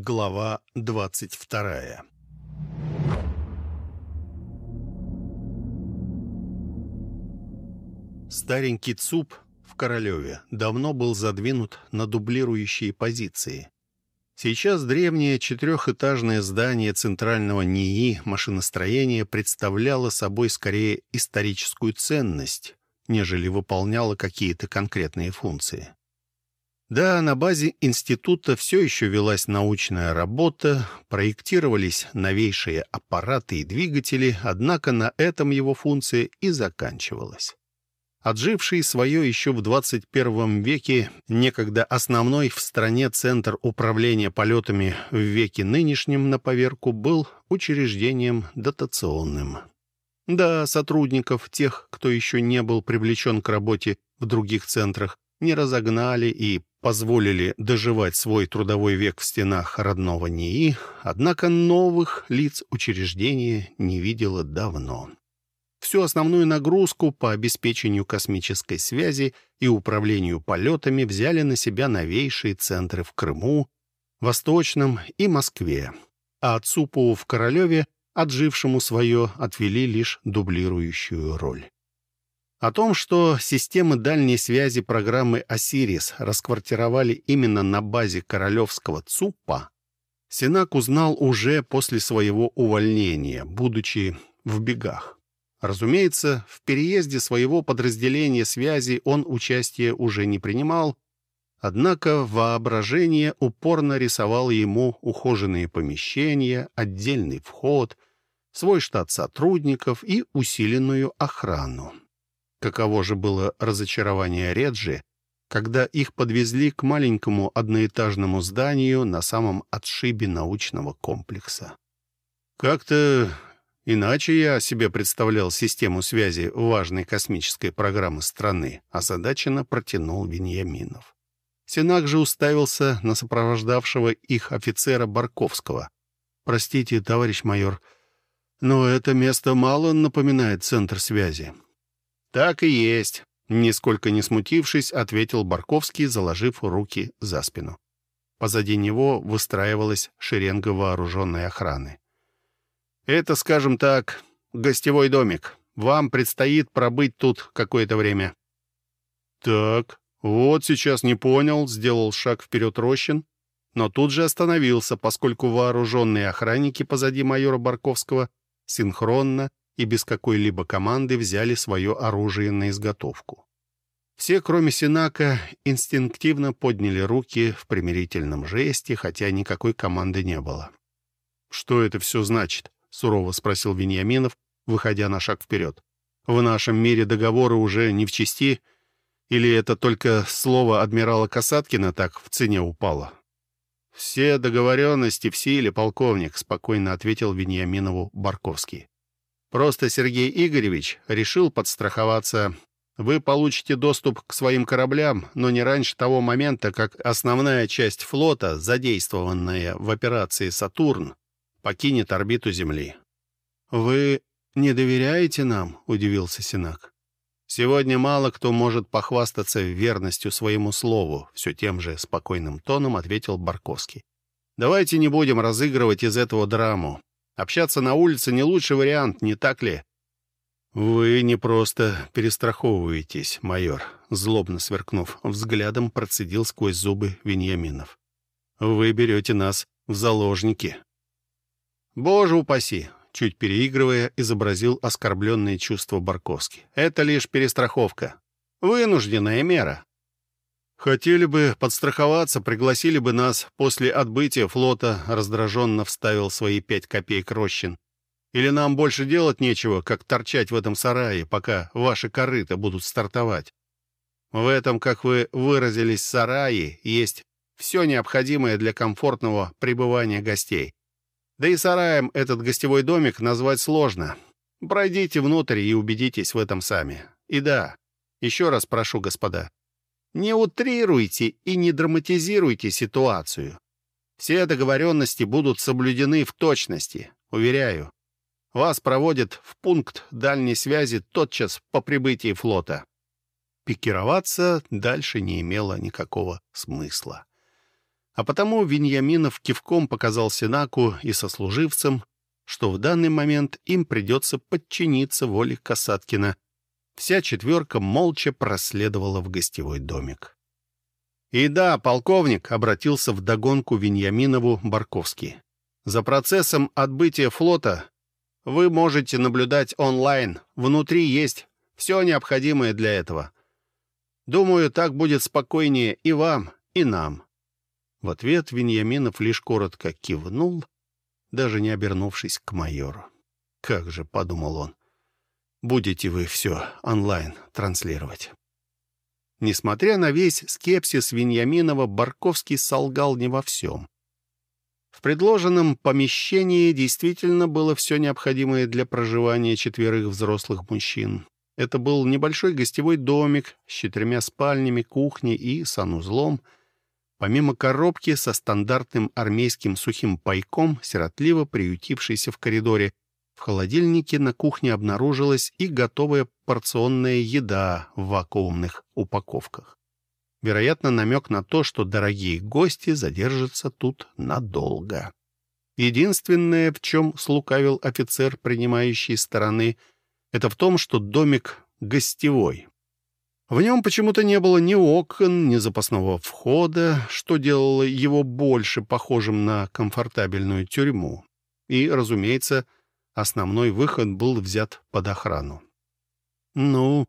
Глава двадцать вторая Старенький ЦУП в Королеве давно был задвинут на дублирующие позиции. Сейчас древнее четырехэтажное здание центрального НИИ машиностроения представляло собой скорее историческую ценность, нежели выполняло какие-то конкретные функции. Да, на базе института все еще велась научная работа, проектировались новейшие аппараты и двигатели, однако на этом его функция и заканчивалась. Отживший свое еще в 21 веке, некогда основной в стране Центр управления полетами в веке нынешнем на поверку был учреждением дотационным. Да, сотрудников, тех, кто еще не был привлечен к работе в других центрах, не разогнали и позволили доживать свой трудовой век в стенах родного НИИ, однако новых лиц учреждения не видела давно. Всю основную нагрузку по обеспечению космической связи и управлению полетами взяли на себя новейшие центры в Крыму, Восточном и Москве, а ЦУПу в Королеве, отжившему свое, отвели лишь дублирующую роль. О том, что системы дальней связи программы «Осирис» расквартировали именно на базе королевского ЦУПа, Синак узнал уже после своего увольнения, будучи в бегах. Разумеется, в переезде своего подразделения связи он участия уже не принимал, однако воображение упорно рисовало ему ухоженные помещения, отдельный вход, свой штат сотрудников и усиленную охрану. Каково же было разочарование Реджи, когда их подвезли к маленькому одноэтажному зданию на самом отшибе научного комплекса. Как-то иначе я себе представлял систему связи важной космической программы страны, озадаченно протянул Веньяминов. Сенак же уставился на сопровождавшего их офицера Барковского. «Простите, товарищ майор, но это место мало напоминает центр связи. «Так и есть», — нисколько не смутившись, ответил Барковский, заложив руки за спину. Позади него выстраивалась шеренга вооруженной охраны. «Это, скажем так, гостевой домик. Вам предстоит пробыть тут какое-то время». «Так, вот сейчас не понял», — сделал шаг вперед Рощин, но тут же остановился, поскольку вооруженные охранники позади майора Барковского синхронно и без какой-либо команды взяли свое оружие на изготовку. Все, кроме Синака, инстинктивно подняли руки в примирительном жесте, хотя никакой команды не было. «Что это все значит?» — сурово спросил Вениаминов, выходя на шаг вперед. «В нашем мире договоры уже не в чести, или это только слово адмирала Касаткина так в цене упало?» «Все договоренности в силе, полковник», — спокойно ответил Вениаминову Барковский. Просто Сергей Игоревич решил подстраховаться. Вы получите доступ к своим кораблям, но не раньше того момента, как основная часть флота, задействованная в операции «Сатурн», покинет орбиту Земли. «Вы не доверяете нам?» — удивился Синак. «Сегодня мало кто может похвастаться верностью своему слову», — все тем же спокойным тоном ответил Барковский. «Давайте не будем разыгрывать из этого драму. Общаться на улице не лучший вариант, не так ли? «Вы не просто перестраховываетесь, майор», — злобно сверкнув взглядом, процедил сквозь зубы Веньяминов. «Вы берете нас в заложники». «Боже упаси!» — чуть переигрывая, изобразил оскорбленные чувства Барковский. «Это лишь перестраховка. Вынужденная мера. «Хотели бы подстраховаться, пригласили бы нас после отбытия флота», раздраженно вставил свои пять копеек Рощин. «Или нам больше делать нечего, как торчать в этом сарае, пока ваши корыта будут стартовать. В этом, как вы выразились, сарае есть все необходимое для комфортного пребывания гостей. Да и сараем этот гостевой домик назвать сложно. Пройдите внутрь и убедитесь в этом сами. И да, еще раз прошу, господа, не утрируйте и не драматизируйте ситуацию. Все договоренности будут соблюдены в точности, уверяю. Вас проводят в пункт дальней связи тотчас по прибытии флота. Пикироваться дальше не имело никакого смысла. А потому Веньяминов кивком показал Синаку и сослуживцам, что в данный момент им придется подчиниться воле Касаткина. Вся четверка молча проследовала в гостевой домик. «И да, полковник», — обратился в догонку Веньяминову Барковский. «За процессом отбытия флота вы можете наблюдать онлайн. Внутри есть все необходимое для этого. Думаю, так будет спокойнее и вам, и нам». В ответ Веньяминов лишь коротко кивнул, даже не обернувшись к майору. «Как же», — подумал он, — «будете вы все онлайн транслировать». Несмотря на весь скепсис Веньяминова, Барковский солгал не во всем. В предложенном помещении действительно было все необходимое для проживания четверых взрослых мужчин. Это был небольшой гостевой домик с четырьмя спальнями, кухней и санузлом. Помимо коробки со стандартным армейским сухим пайком, сиротливо приютившейся в коридоре, в холодильнике на кухне обнаружилась и готовая порционная еда в вакуумных упаковках. Вероятно, намек на то, что дорогие гости задержатся тут надолго. Единственное, в чем слукавил офицер принимающей стороны, это в том, что домик гостевой. В нем почему-то не было ни окон, ни запасного входа, что делало его больше похожим на комфортабельную тюрьму. И, разумеется, Основной выход был взят под охрану. «Ну,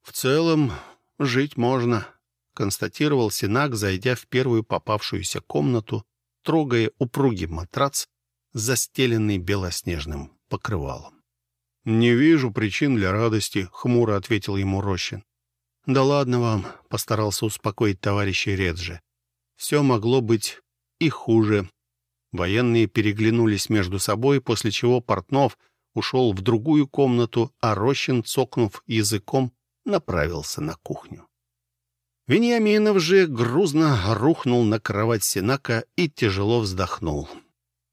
в целом, жить можно», — констатировал Синак, зайдя в первую попавшуюся комнату, трогая упругий матрац, застеленный белоснежным покрывалом. «Не вижу причин для радости», — хмуро ответил ему Рощин. «Да ладно вам», — постарался успокоить товарища Реджи. «Все могло быть и хуже. Военные переглянулись между собой, после чего Портнов ушел в другую комнату, а Рощин, цокнув языком, направился на кухню. Вениаминов же грузно рухнул на кровать Синака и тяжело вздохнул.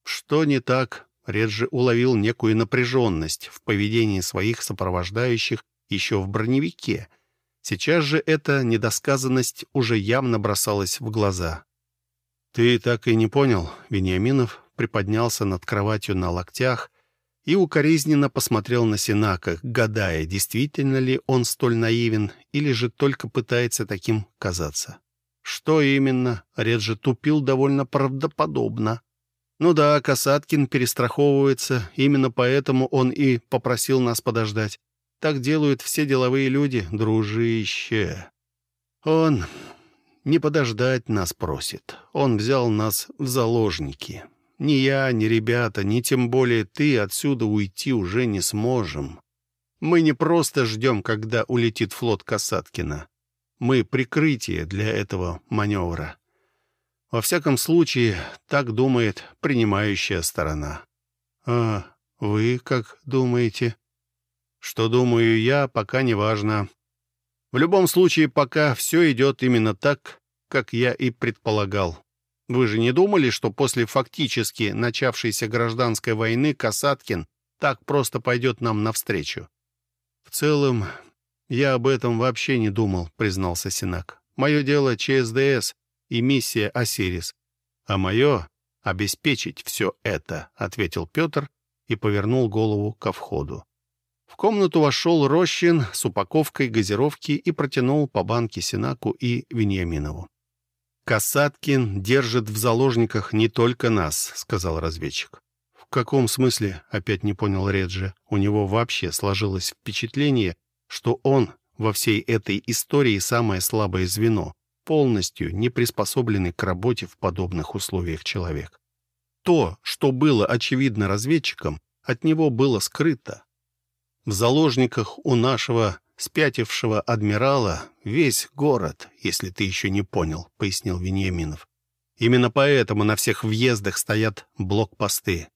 Что не так? Реджи уловил некую напряженность в поведении своих сопровождающих еще в броневике. Сейчас же эта недосказанность уже явно бросалась в глаза. «Ты так и не понял?» Вениаминов приподнялся над кроватью на локтях и укоризненно посмотрел на Синака, гадая, действительно ли он столь наивен или же только пытается таким казаться. Что именно? Реджи тупил довольно правдоподобно. Ну да, Касаткин перестраховывается, именно поэтому он и попросил нас подождать. Так делают все деловые люди, дружище. Он не подождать нас просит. Он взял нас в заложники. Ни я, ни ребята, ни тем более ты отсюда уйти уже не сможем. Мы не просто ждем, когда улетит флот Касаткина. Мы прикрытие для этого маневра. Во всяком случае, так думает принимающая сторона. А вы как думаете? Что думаю я, пока не важно. В любом случае, пока все идет именно так, как я и предполагал. Вы же не думали, что после фактически начавшейся гражданской войны Касаткин так просто пойдет нам навстречу? В целом, я об этом вообще не думал, признался Синак. Мое дело ЧСДС и миссия «Осирис». А мое — обеспечить все это, ответил Петр и повернул голову ко входу. В комнату вошел Рощин с упаковкой газировки и протянул по банке Синаку и Вениаминову. «Касаткин держит в заложниках не только нас», — сказал разведчик. «В каком смысле?» — опять не понял Реджи. У него вообще сложилось впечатление, что он во всей этой истории самое слабое звено, полностью не приспособленный к работе в подобных условиях человек. То, что было очевидно разведчикам, от него было скрыто. В заложниках у нашего спятившего адмирала весь город, если ты еще не понял», — пояснил Вениаминов. «Именно поэтому на всех въездах стоят блокпосты.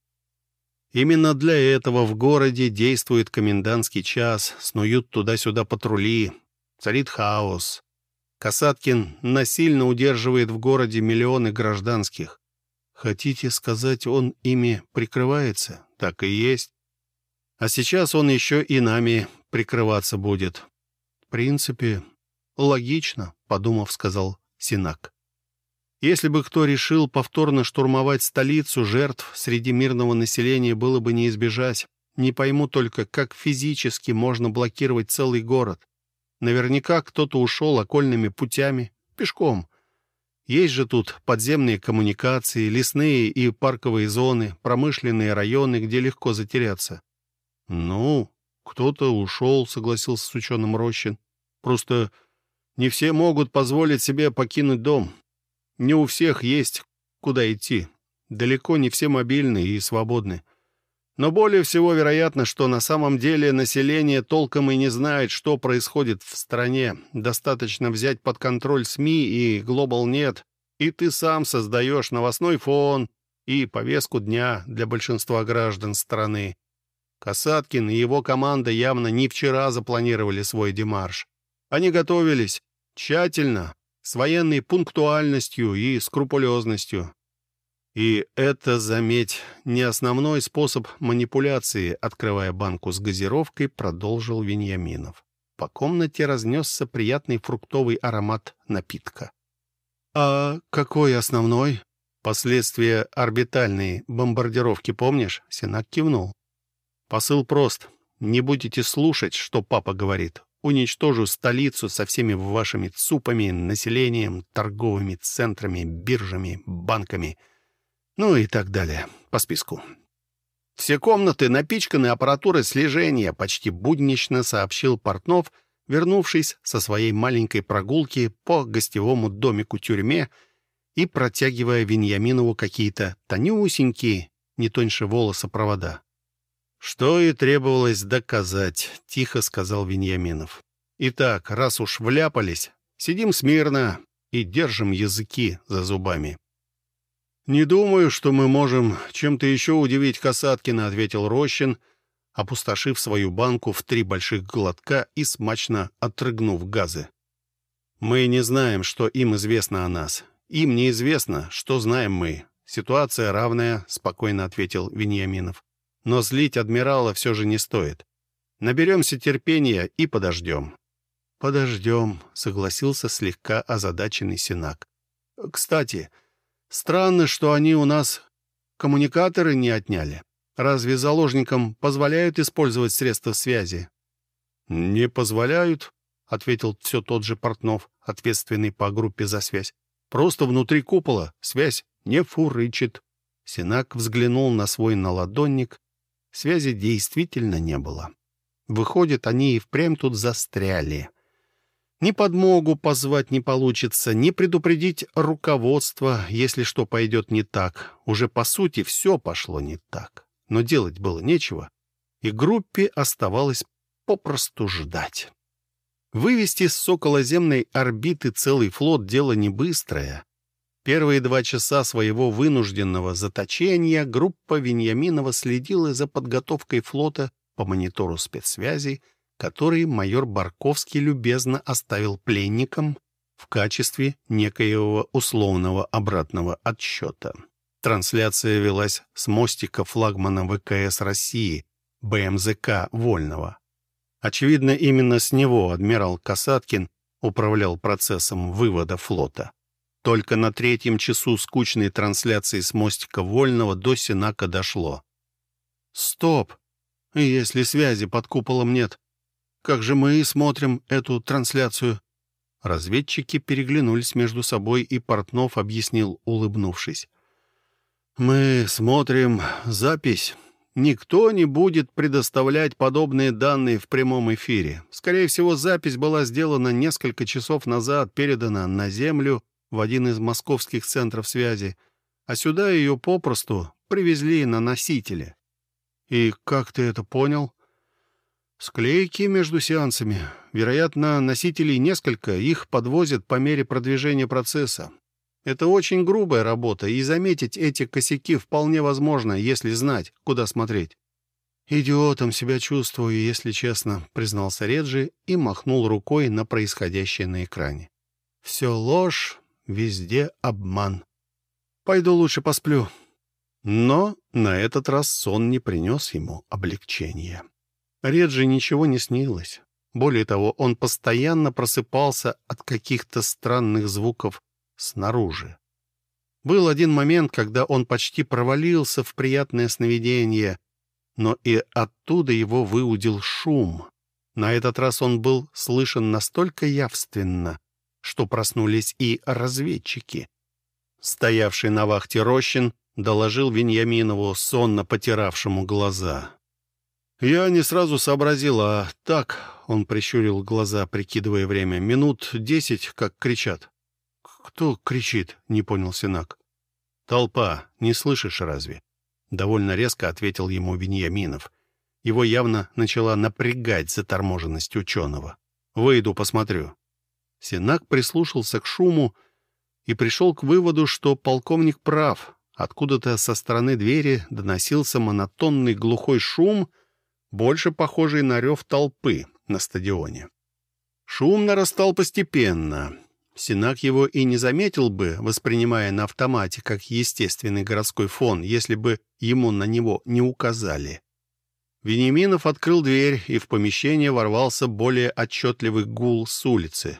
Именно для этого в городе действует комендантский час, снуют туда-сюда патрули, царит хаос. Касаткин насильно удерживает в городе миллионы гражданских. Хотите сказать, он ими прикрывается? Так и есть. А сейчас он еще и нами прикрываться будет. В принципе, логично, подумав, сказал Синак. Если бы кто решил повторно штурмовать столицу, жертв среди мирного населения было бы не избежать. Не пойму только, как физически можно блокировать целый город. Наверняка кто-то ушел окольными путями, пешком. Есть же тут подземные коммуникации, лесные и парковые зоны, промышленные районы, где легко затеряться. — Ну, кто-то ушел, — согласился с ученым Рощин. — Просто не все могут позволить себе покинуть дом. Не у всех есть куда идти. Далеко не все мобильны и свободны. Но более всего вероятно, что на самом деле население толком и не знает, что происходит в стране. Достаточно взять под контроль СМИ и Global нет, и ты сам создаешь новостной фон и повестку дня для большинства граждан страны. Касаткин и его команда явно не вчера запланировали свой демарш. Они готовились тщательно, с военной пунктуальностью и скрупулезностью. И это, заметь, не основной способ манипуляции, открывая банку с газировкой, продолжил Веньяминов. По комнате разнесся приятный фруктовый аромат напитка. «А какой основной?» «Последствия орбитальной бомбардировки, помнишь?» Сенак кивнул. «Посыл прост. Не будете слушать, что папа говорит. Уничтожу столицу со всеми вашими ЦУПами, населением, торговыми центрами, биржами, банками, ну и так далее по списку. «Все комнаты напичканы аппаратурой слежения», — почти буднично сообщил Портнов, вернувшись со своей маленькой прогулки по гостевому домику-тюрьме и протягивая Веньяминову какие-то тонюсенькие, не тоньше волоса провода. «Что и требовалось доказать», — тихо сказал Веньяминов. «Итак, раз уж вляпались, сидим смирно и держим языки за зубами». «Не думаю, что мы можем чем-то еще удивить Касаткина», — ответил Рощин, опустошив свою банку в три больших глотка и смачно отрыгнув газы. «Мы не знаем, что им известно о нас. Им неизвестно, что знаем мы. Ситуация равная», — спокойно ответил Вениаминов. Но злить адмирала все же не стоит. Наберемся терпения и подождем. «Подождем», — согласился слегка озадаченный Синак. «Кстати, странно, что они у нас коммуникаторы не отняли. Разве заложникам позволяют использовать средства связи?» «Не позволяют», — ответил все тот же Портнов, ответственный по группе за связь. «Просто внутри купола связь не фурычит». Синак взглянул на свой наладонник Связи действительно не было. Выходит, они и впрямь тут застряли. Ни подмогу позвать не получится, ни предупредить руководство, если что пойдет не так. Уже, по сути, все пошло не так. Но делать было нечего, и группе оставалось попросту ждать. Вывести с околоземной орбиты целый флот — дело не быстрое. Первые два часа своего вынужденного заточения группа Веньяминова следила за подготовкой флота по монитору спецсвязи, который майор Барковский любезно оставил пленникам в качестве некоего условного обратного отсчета. Трансляция велась с мостика флагмана ВКС России, БМЗК «Вольного». Очевидно, именно с него адмирал Касаткин управлял процессом вывода флота. Только на третьем часу скучной трансляции с мостика Вольного до Синака дошло. «Стоп! Если связи под куполом нет, как же мы и смотрим эту трансляцию?» Разведчики переглянулись между собой, и Портнов объяснил, улыбнувшись. «Мы смотрим запись. Никто не будет предоставлять подобные данные в прямом эфире. Скорее всего, запись была сделана несколько часов назад, передана на Землю в один из московских центров связи, а сюда ее попросту привезли на носителе. И как ты это понял? Склейки между сеансами. Вероятно, носителей несколько, их подвозят по мере продвижения процесса. Это очень грубая работа, и заметить эти косяки вполне возможно, если знать, куда смотреть. «Идиотом себя чувствую, если честно», — признался Реджи и махнул рукой на происходящее на экране. «Все ложь, везде обман. Пойду лучше посплю. Но на этот раз сон не принес ему облегчения. Реджи ничего не снилось. Более того, он постоянно просыпался от каких-то странных звуков снаружи. Был один момент, когда он почти провалился в приятное сновидение, но и оттуда его выудил шум. На этот раз он был слышен настолько явственно, что проснулись и разведчики. Стоявший на вахте Рощин доложил Веньяминову, сонно потиравшему глаза. «Я не сразу сообразил, а так...» — он прищурил глаза, прикидывая время. «Минут десять, как кричат». «Кто кричит?» — не понял Синак. «Толпа. Не слышишь разве?» Довольно резко ответил ему Веньяминов. Его явно начала напрягать заторможенность ученого. «Выйду, посмотрю». Синак прислушался к шуму и пришел к выводу, что полковник прав. Откуда-то со стороны двери доносился монотонный глухой шум, больше похожий на рев толпы на стадионе. Шум нарастал постепенно. Синак его и не заметил бы, воспринимая на автомате как естественный городской фон, если бы ему на него не указали. Вениаминов открыл дверь, и в помещение ворвался более отчетливый гул с улицы.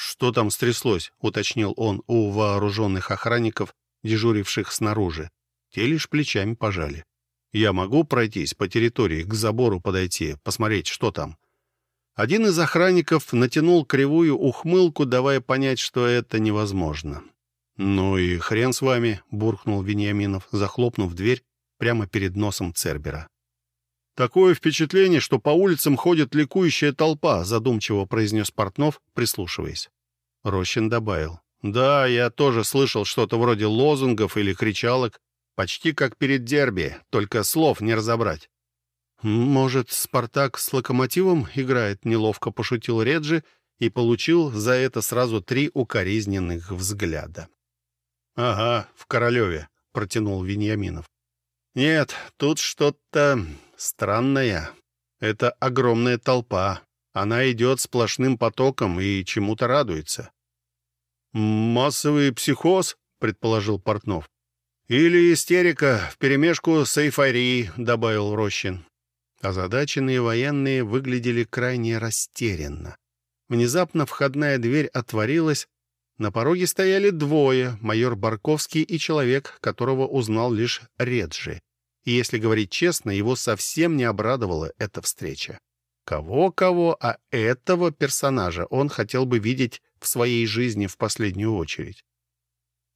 «Что там стряслось?» — уточнил он у вооруженных охранников, дежуривших снаружи. Те лишь плечами пожали. «Я могу пройтись по территории, к забору подойти, посмотреть, что там?» Один из охранников натянул кривую ухмылку, давая понять, что это невозможно. «Ну и хрен с вами», — буркнул Вениаминов, захлопнув дверь прямо перед носом Цербера. «Такое впечатление, что по улицам ходит ликующая толпа», — задумчиво произнес Портнов, прислушиваясь. Рощин добавил. «Да, я тоже слышал что-то вроде лозунгов или кричалок, почти как перед дерби, только слов не разобрать». «Может, «Спартак» с «Локомотивом» играет?» — неловко пошутил Реджи и получил за это сразу три укоризненных взгляда. «Ага, в Королеве», — протянул Вениаминов. «Нет, тут что-то странное. Это огромная толпа. Она идет сплошным потоком и чему-то радуется». «Массовый психоз?» — предположил Портнов. «Или истерика вперемешку с эйфорией», — добавил Рощин. Озадаченные военные выглядели крайне растерянно. Внезапно входная дверь отворилась. На пороге стояли двое, майор Барковский и человек, которого узнал лишь Реджи. И, если говорить честно, его совсем не обрадовала эта встреча. Кого-кого, а этого персонажа он хотел бы видеть в своей жизни в последнюю очередь.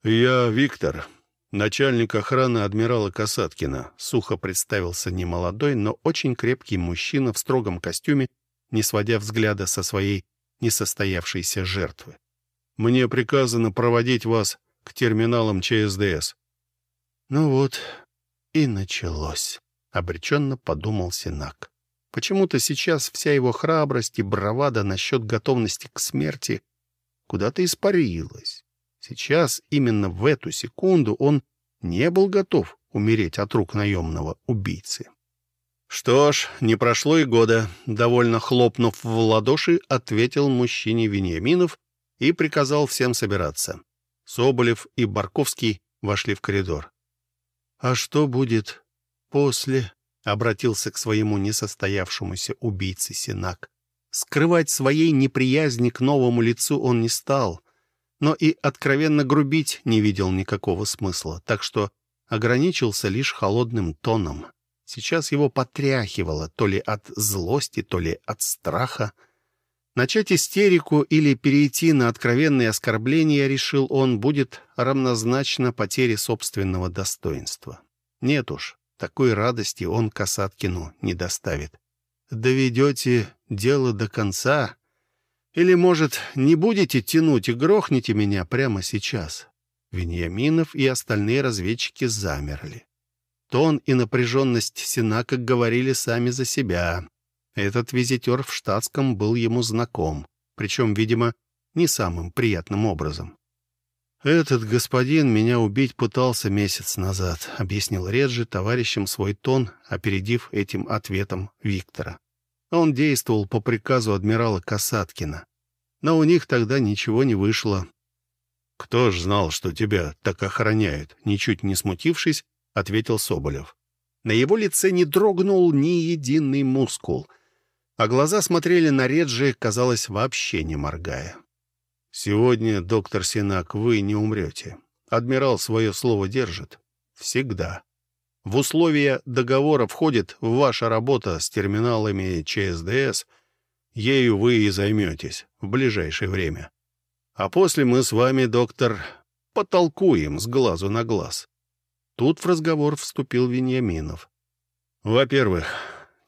«Я Виктор», Начальник охраны адмирала Касаткина сухо представился немолодой, но очень крепкий мужчина в строгом костюме, не сводя взгляда со своей несостоявшейся жертвы. «Мне приказано проводить вас к терминалам ЧСДС». «Ну вот, и началось», — обреченно подумал Синак. Почему-то сейчас вся его храбрость и бравада насчет готовности к смерти куда-то испарилась. Сейчас, именно в эту секунду, он не был готов умереть от рук наемного убийцы. «Что ж, не прошло и года», — довольно хлопнув в ладоши, ответил мужчине Вениаминов и приказал всем собираться. Соболев и Барковский вошли в коридор. «А что будет после?» — обратился к своему несостоявшемуся убийце Синак. Скрывать своей неприязни к новому лицу он не стал — но и откровенно грубить не видел никакого смысла, так что ограничился лишь холодным тоном. Сейчас его потряхивало то ли от злости, то ли от страха. Начать истерику или перейти на откровенные оскорбления, решил он, будет равнозначно потере собственного достоинства. Нет уж, такой радости он Касаткину не доставит. «Доведете дело до конца», или, может, не будете тянуть и грохнете меня прямо сейчас?» Вениаминов и остальные разведчики замерли. Тон и напряженность Синака говорили сами за себя. Этот визитер в штатском был ему знаком, причем, видимо, не самым приятным образом. «Этот господин меня убить пытался месяц назад», — объяснил Реджи товарищам свой тон, опередив этим ответом Виктора. Он действовал по приказу адмирала Касаткина. Но у них тогда ничего не вышло. «Кто ж знал, что тебя так охраняют?» Ничуть не смутившись, ответил Соболев. На его лице не дрогнул ни единый мускул, а глаза смотрели на Реджи, казалось, вообще не моргая. «Сегодня, доктор Синак, вы не умрете. Адмирал свое слово держит. Всегда. В условия договора входит ваша работа с терминалами ЧСДС. Ею вы и займетесь в ближайшее время. А после мы с вами, доктор, потолкуем с глазу на глаз. Тут в разговор вступил Вениаминов. Во-первых,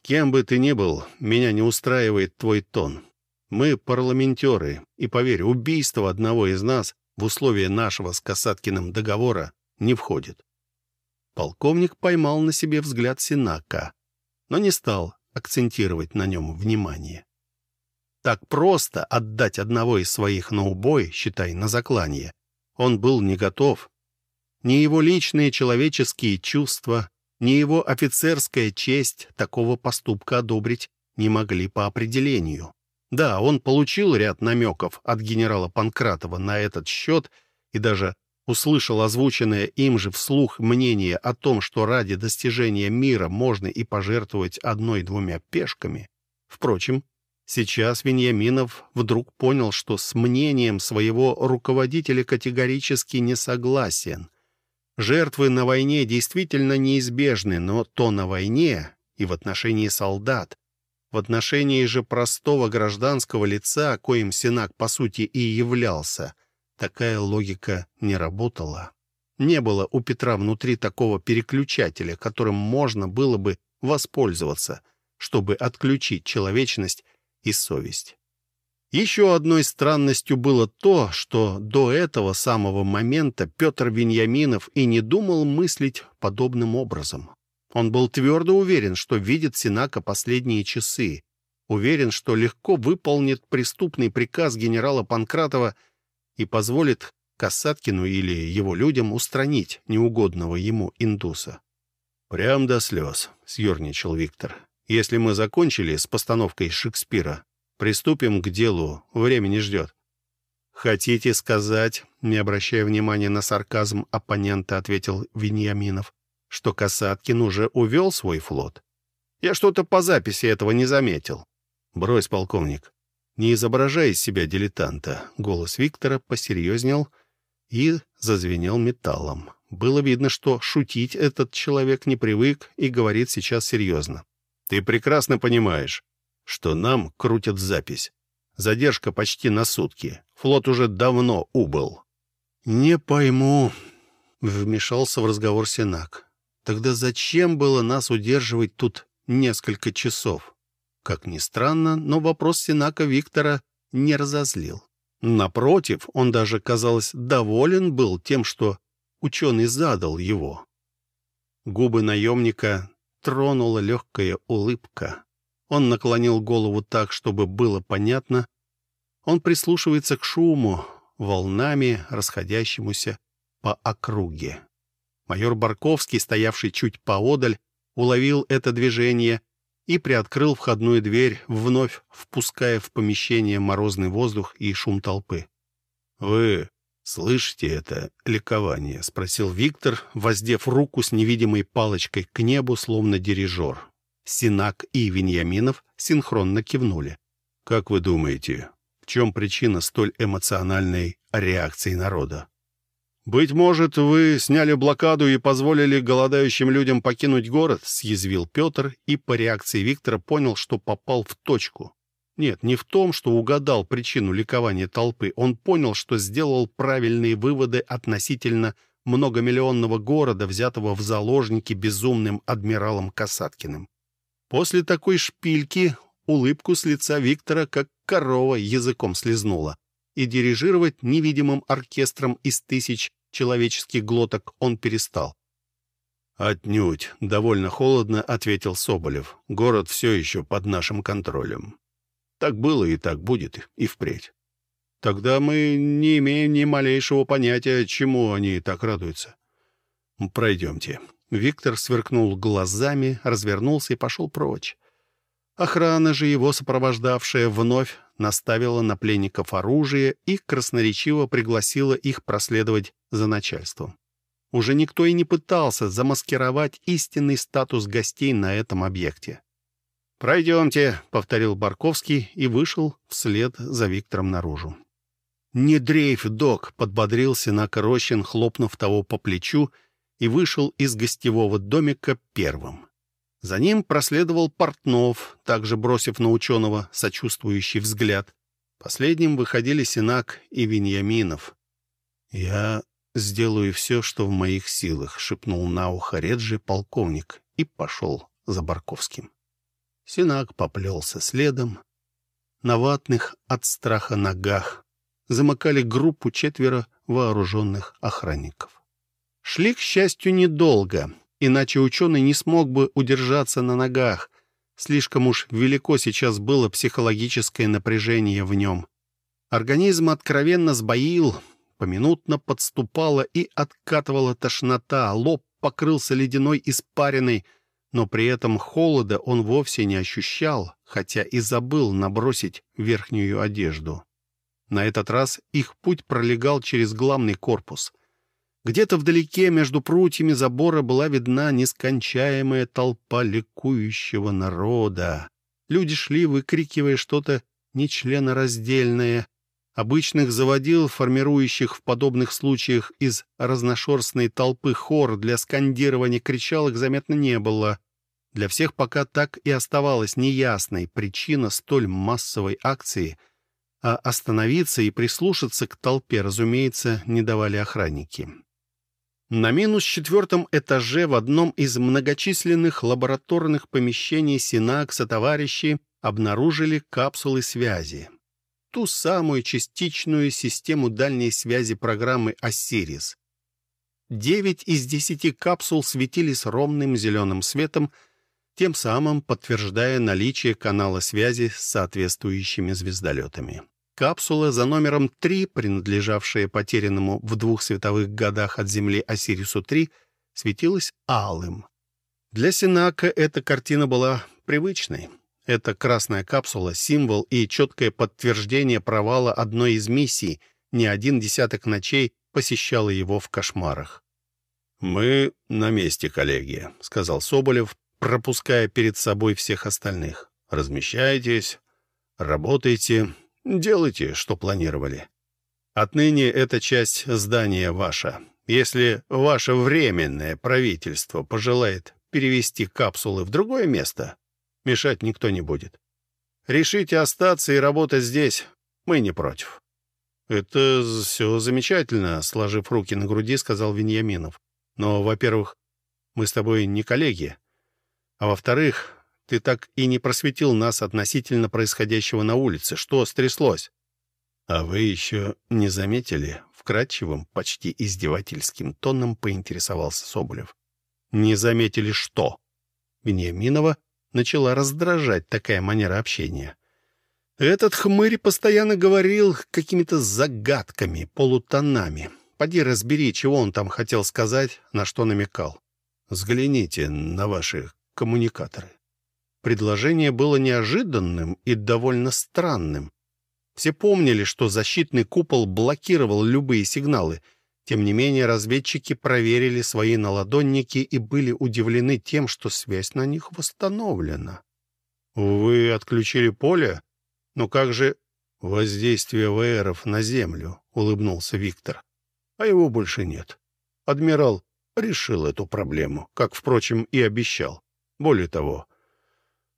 кем бы ты ни был, меня не устраивает твой тон. Мы парламентеры, и, поверь, убийство одного из нас в условия нашего с Касаткиным договора не входит. Полковник поймал на себе взгляд Синака, но не стал акцентировать на нем внимание. Так просто отдать одного из своих на убой, считай, на заклание, он был не готов. Ни его личные человеческие чувства, ни его офицерская честь такого поступка одобрить не могли по определению. Да, он получил ряд намеков от генерала Панкратова на этот счет и даже услышал озвученное им же вслух мнение о том, что ради достижения мира можно и пожертвовать одной-двумя пешками. Впрочем, сейчас Вениаминов вдруг понял, что с мнением своего руководителя категорически не согласен. Жертвы на войне действительно неизбежны, но то на войне и в отношении солдат, в отношении же простого гражданского лица, коим Сенак по сути и являлся, такая логика не работала. Не было у Петра внутри такого переключателя, которым можно было бы воспользоваться, чтобы отключить человечность и совесть. Еще одной странностью было то, что до этого самого момента Петр Веньяминов и не думал мыслить подобным образом. Он был твердо уверен, что видит Синака последние часы. Уверен, что легко выполнит преступный приказ генерала Панкратова и позволит Касаткину или его людям устранить неугодного ему индуса. «Прям до слез», — съерничал Виктор. «Если мы закончили с постановкой Шекспира, приступим к делу, время не ждет». «Хотите сказать, не обращая внимания на сарказм оппонента, ответил Вениаминов, что Касаткин уже увел свой флот. Я что-то по записи этого не заметил. Брось, полковник. Не изображай из себя дилетанта. Голос Виктора посерьезнел и зазвенел металлом. Было видно, что шутить этот человек не привык и говорит сейчас серьезно. Ты прекрасно понимаешь, что нам крутят запись. Задержка почти на сутки. Флот уже давно убыл. «Не пойму», — вмешался в разговор Сенак. Тогда зачем было нас удерживать тут несколько часов? Как ни странно, но вопрос Синака Виктора не разозлил. Напротив, он даже, казалось, доволен был тем, что ученый задал его. Губы наемника тронула легкая улыбка. Он наклонил голову так, чтобы было понятно. Он прислушивается к шуму, волнами расходящемуся по округе. Майор Барковский, стоявший чуть поодаль, уловил это движение и приоткрыл входную дверь, вновь впуская в помещение морозный воздух и шум толпы. «Вы слышите это ликование?» — спросил Виктор, воздев руку с невидимой палочкой к небу, словно дирижер. Синак и Веньяминов синхронно кивнули. «Как вы думаете, в чем причина столь эмоциональной реакции народа?» «Быть может, вы сняли блокаду и позволили голодающим людям покинуть город?» — съязвил Петр и по реакции Виктора понял, что попал в точку. Нет, не в том, что угадал причину ликования толпы. Он понял, что сделал правильные выводы относительно многомиллионного города, взятого в заложники безумным адмиралом Касаткиным. После такой шпильки улыбку с лица Виктора, как корова, языком слезнула и дирижировать невидимым оркестром из тысяч человеческих глоток он перестал. «Отнюдь», — довольно холодно ответил Соболев. «Город все еще под нашим контролем. Так было и так будет и впредь. Тогда мы не имеем ни малейшего понятия, чему они так радуются. Пройдемте». Виктор сверкнул глазами, развернулся и пошел прочь. Охрана же его сопровождавшая вновь наставила на пленников оружие и красноречиво пригласила их проследовать за начальством. Уже никто и не пытался замаскировать истинный статус гостей на этом объекте. «Пройдемте», — повторил Барковский и вышел вслед за Виктором наружу. «Не дрейф, док!» — подбодрил Синака Рощин, хлопнув того по плечу, и вышел из гостевого домика первым. За ним проследовал Портнов, также бросив на ученого сочувствующий взгляд. Последним выходили Синак и Виньяминов. «Я сделаю все, что в моих силах», — шепнул на ухо Реджи полковник и пошел за Барковским. Синак поплелся следом. На ватных от страха ногах замыкали группу четверо вооруженных охранников. Шли, к счастью, недолго — иначе ученый не смог бы удержаться на ногах. Слишком уж велико сейчас было психологическое напряжение в нем. Организм откровенно сбоил, поминутно подступала и откатывала тошнота, лоб покрылся ледяной испариной, но при этом холода он вовсе не ощущал, хотя и забыл набросить верхнюю одежду. На этот раз их путь пролегал через главный корпус — где-то вдалеке между прутьями забора была видна нескончаемая толпа ликующего народа. Люди шли, выкрикивая что-то нечленораздельное. Обычных заводил, формирующих в подобных случаях из разношерстной толпы хор для скандирования кричалок, заметно не было. Для всех пока так и оставалась неясной причина столь массовой акции, а остановиться и прислушаться к толпе, разумеется, не давали охранники. На минус четвертом этаже в одном из многочисленных лабораторных помещений Синакса товарищи обнаружили капсулы связи. Ту самую частичную систему дальней связи программы «Осирис». Девять из десяти капсул светились ровным зеленым светом, тем самым подтверждая наличие канала связи с соответствующими звездолетами. Капсула за номером 3, принадлежавшая потерянному в двух световых годах от Земли Осирису-3, светилась алым. Для Синака эта картина была привычной. Эта красная капсула — символ и четкое подтверждение провала одной из миссий, не один десяток ночей посещала его в кошмарах. «Мы на месте, коллеги», — сказал Соболев, пропуская перед собой всех остальных. «Размещайтесь, работайте, Делайте, что планировали. Отныне эта часть здания ваша. Если ваше временное правительство пожелает перевести капсулы в другое место, мешать никто не будет. Решите остаться и работать здесь, мы не против. «Это все замечательно», — сложив руки на груди, сказал Веньяминов. «Но, во-первых, мы с тобой не коллеги. А во-вторых, ты так и не просветил нас относительно происходящего на улице. Что стряслось?» «А вы еще не заметили?» — вкрадчивым, почти издевательским тоном поинтересовался Соболев. «Не заметили что?» Вениаминова начала раздражать такая манера общения. Этот хмырь постоянно говорил какими-то загадками, полутонами. Поди разбери, чего он там хотел сказать, на что намекал. Взгляните на ваши коммуникаторы. Предложение было неожиданным и довольно странным. Все помнили, что защитный купол блокировал любые сигналы. Тем не менее, разведчики проверили свои наладонники и были удивлены тем, что связь на них восстановлена. «Вы отключили поле? Но как же воздействие ВРов на Землю?» — улыбнулся Виктор. «А его больше нет. Адмирал решил эту проблему, как, впрочем, и обещал. Более того,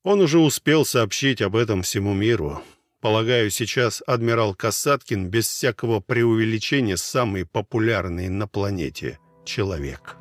он уже успел сообщить об этом всему миру. Полагаю, сейчас адмирал Касаткин без всякого преувеличения самый популярный на планете человек».